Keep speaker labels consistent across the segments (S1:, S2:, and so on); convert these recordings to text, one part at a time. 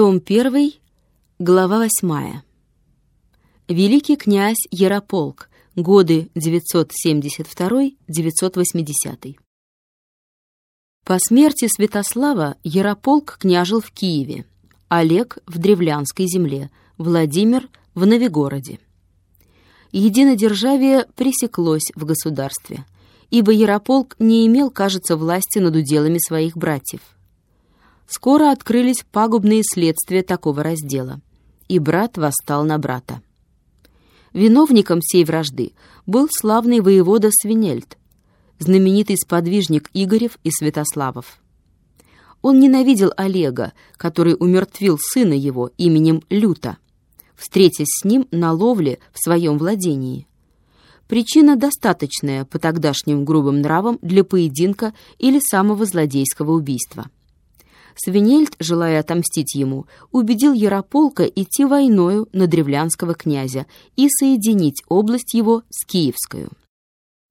S1: Том 1, глава 8. Великий князь Ярополк. Годы 972-980. По смерти Святослава Ярополк княжил в Киеве, Олег в Древлянской земле, Владимир в Новигороде. Единодержавие пресеклось в государстве, ибо Ярополк не имел, кажется, власти над уделами своих братьев – скоро открылись пагубные следствия такого раздела, и брат восстал на брата. Виновником сей вражды был славный воевода Свинельд, знаменитый сподвижник Игорев и Святославов. Он ненавидел Олега, который умертвил сына его именем Люта, встретясь с ним на ловле в своем владении. Причина достаточная по тогдашним грубым нравам для поединка или самого злодейского убийства. Свинельд, желая отомстить ему, убедил Ярополка идти войною на древлянского князя и соединить область его с Киевскую.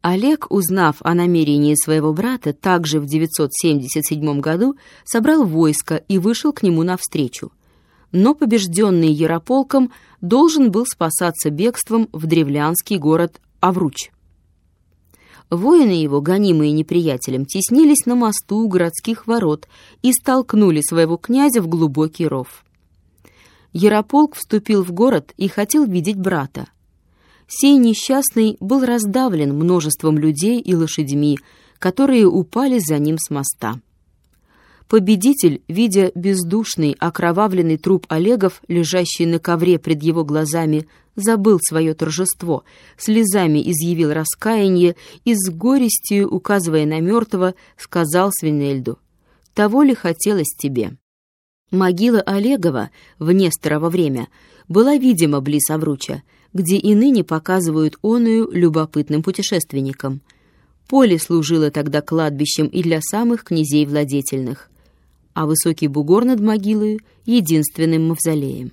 S1: Олег, узнав о намерении своего брата, также в 977 году собрал войско и вышел к нему навстречу. Но побежденный Ярополком должен был спасаться бегством в древлянский город Авруч. Воины его, гонимые неприятелем, теснились на мосту у городских ворот и столкнули своего князя в глубокий ров. Ярополк вступил в город и хотел видеть брата. Сей несчастный был раздавлен множеством людей и лошадьми, которые упали за ним с моста. Победитель, видя бездушный, окровавленный труп Олегов, лежащий на ковре пред его глазами, забыл свое торжество, слезами изъявил раскаяние и с горестью, указывая на мертвого, сказал Свинельду, «Того ли хотелось тебе?» Могила Олегова в Несторово время была видима близ Авруча, где и ныне показывают оную любопытным путешественникам. Поле служило тогда кладбищем и для самых князей владетельных а высокий бугор над могилой — единственным мавзолеем.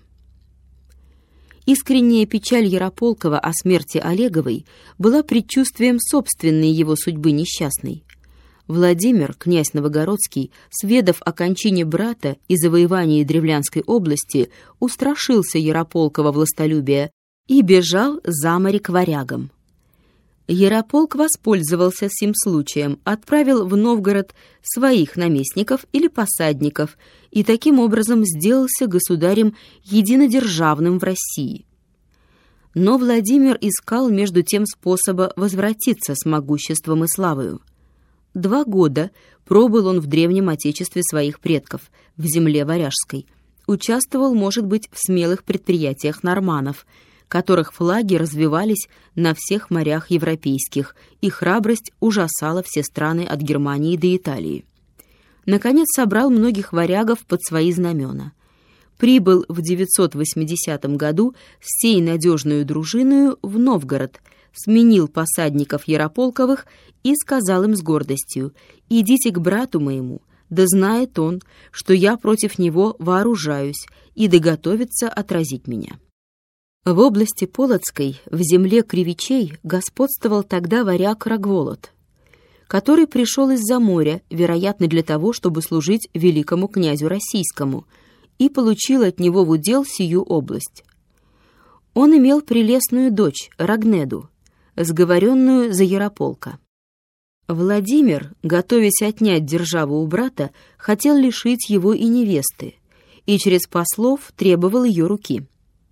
S1: Искренняя печаль Ярополкова о смерти Олеговой была предчувствием собственной его судьбы несчастной. Владимир, князь Новогородский, сведав о кончине брата и завоевании Древлянской области, устрашился Ярополкова властолюбия и бежал за море к варягам. Ярополк воспользовался сим случаем, отправил в Новгород своих наместников или посадников и таким образом сделался государем единодержавным в России. Но Владимир искал между тем способа возвратиться с могуществом и славою. Два года пробыл он в древнем отечестве своих предков, в земле Варяжской, участвовал, может быть, в смелых предприятиях норманов – которых флаги развивались на всех морях европейских, и храбрость ужасала все страны от Германии до Италии. Наконец собрал многих варягов под свои знамена. Прибыл в 980 году с сей надежную дружиною в Новгород, сменил посадников Ярополковых и сказал им с гордостью «Идите к брату моему, да знает он, что я против него вооружаюсь, и доготовится отразить меня». В области Полоцкой, в земле Кривичей, господствовал тогда варяг Рогволод, который пришел из-за моря, вероятно, для того, чтобы служить великому князю российскому, и получил от него в удел сию область. Он имел прелестную дочь, Рагнеду, сговоренную за Ярополка. Владимир, готовясь отнять державу у брата, хотел лишить его и невесты, и через послов требовал ее руки.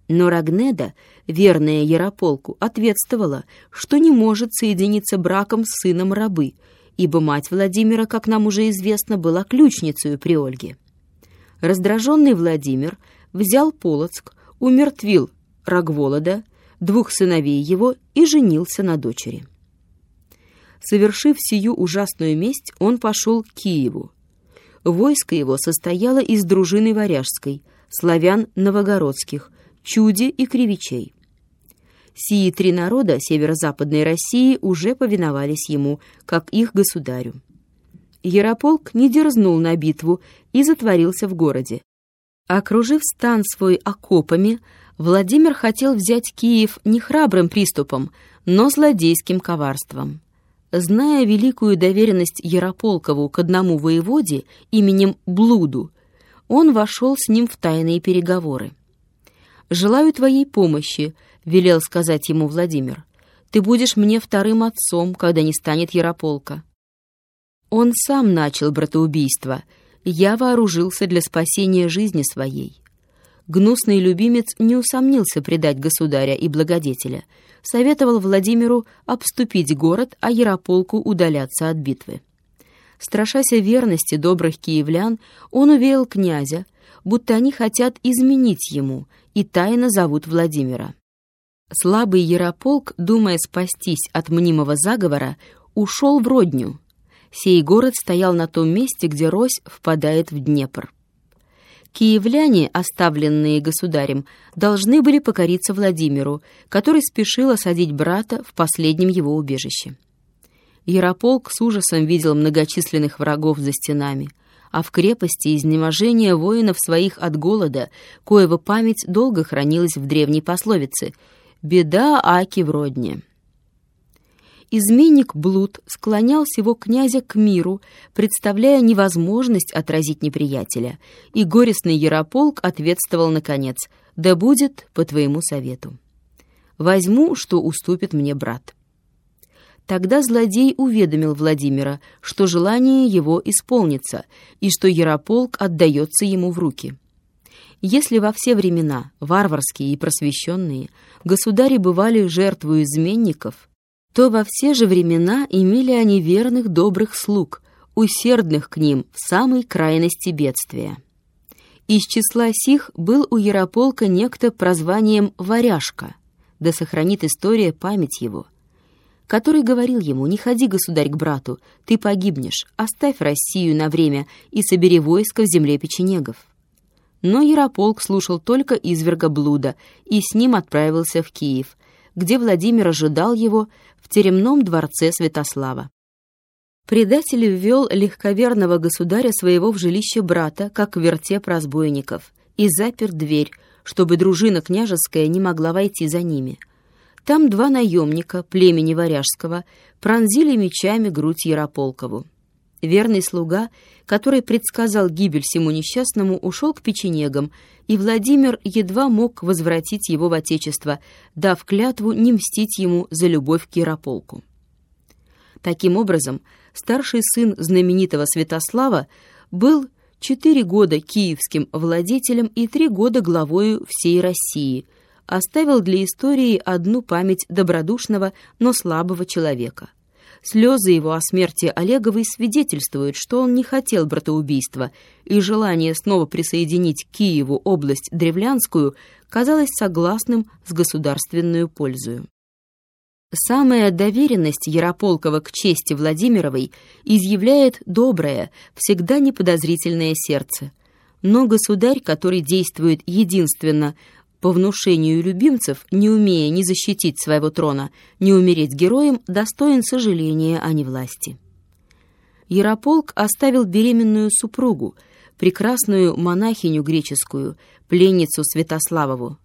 S1: Но Рагнеда, верная Ярополку, ответствовала, что не может соединиться браком с сыном рабы, ибо мать Владимира, как нам уже известно, была ключницей при Ольге. Раздраженный Владимир взял Полоцк, умертвил Рогволода, двух сыновей его и женился на дочери. Совершив сию ужасную месть, он пошел к Киеву. Войско его состояло из дружины варяжской, славян новогородских, Чуди и Кривичей. Сии три народа северо-западной России уже повиновались ему, как их государю. Ярополк не дерзнул на битву и затворился в городе. Окружив стан свой окопами, Владимир хотел взять Киев не храбрым приступом, но злодейским коварством. Зная великую доверенность Ярополкову к одному воеводе именем Блуду, он вошел с ним в тайные переговоры. «Желаю твоей помощи», — велел сказать ему Владимир. «Ты будешь мне вторым отцом, когда не станет Ярополка». Он сам начал братоубийство. Я вооружился для спасения жизни своей. Гнусный любимец не усомнился предать государя и благодетеля. Советовал Владимиру обступить город, а Ярополку удаляться от битвы. Страшася верности добрых киевлян, он уверил князя, будто они хотят изменить ему и тайно зовут Владимира. Слабый Ярополк, думая спастись от мнимого заговора, ушел в Родню. Сей город стоял на том месте, где Рось впадает в Днепр. Киевляне, оставленные государем, должны были покориться Владимиру, который спешил осадить брата в последнем его убежище. Ярополк с ужасом видел многочисленных врагов за стенами, а в крепости изнеможение воинов своих от голода, коего память долго хранилась в древней пословице «Беда Аки в родне». Изменник Блуд склонял всего князя к миру, представляя невозможность отразить неприятеля, и горестный Ярополк ответствовал наконец «Да будет по твоему совету». «Возьму, что уступит мне брат». Тогда злодей уведомил Владимира, что желание его исполнится и что Ярополк отдается ему в руки. Если во все времена, варварские и просвещенные, государи бывали жертвой изменников, то во все же времена имели они верных добрых слуг, усердных к ним в самой крайности бедствия. Из числа сих был у Ярополка некто прозванием «Варяжка», да сохранит история память его – который говорил ему, «Не ходи, государь, к брату, ты погибнешь, оставь Россию на время и собери войско в земле печенегов». Но Ярополк слушал только изверга блуда и с ним отправился в Киев, где Владимир ожидал его в теремном дворце Святослава. Предатель ввел легковерного государя своего в жилище брата, как в вертеп разбойников, и запер дверь, чтобы дружина княжеская не могла войти за ними — там два наемника племени Варяжского пронзили мечами грудь Ярополкову. Верный слуга, который предсказал гибель всему несчастному, ушел к печенегам, и Владимир едва мог возвратить его в отечество, дав клятву не мстить ему за любовь к Ярополку. Таким образом, старший сын знаменитого Святослава был четыре года киевским владетелем и три года главою всей России – оставил для истории одну память добродушного, но слабого человека. Слезы его о смерти Олеговой свидетельствуют, что он не хотел братоубийства, и желание снова присоединить Киеву область Древлянскую казалось согласным с государственную пользою. Самая доверенность Ярополкова к чести Владимировой изъявляет доброе, всегда неподозрительное сердце. Но государь, который действует единственно по внушению любимцев, не умея ни защитить своего трона, ни умереть героем, достоин сожаления, а не власти. Ярополк оставил беременную супругу, прекрасную монахиню греческую, пленницу Святославову.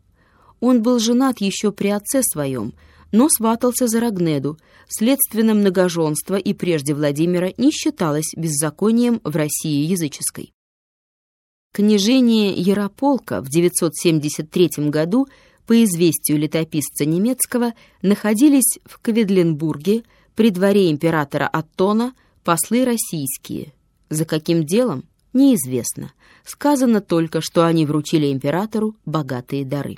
S1: Он был женат еще при отце своем, но сватался за Рогнеду, следственно многоженство и прежде Владимира не считалось беззаконием в России языческой. Княжение Ярополка в 973 году, по известию летописца немецкого, находились в Кведленбурге при дворе императора Аттона послы российские. За каким делом? Неизвестно. Сказано только, что они вручили императору богатые дары.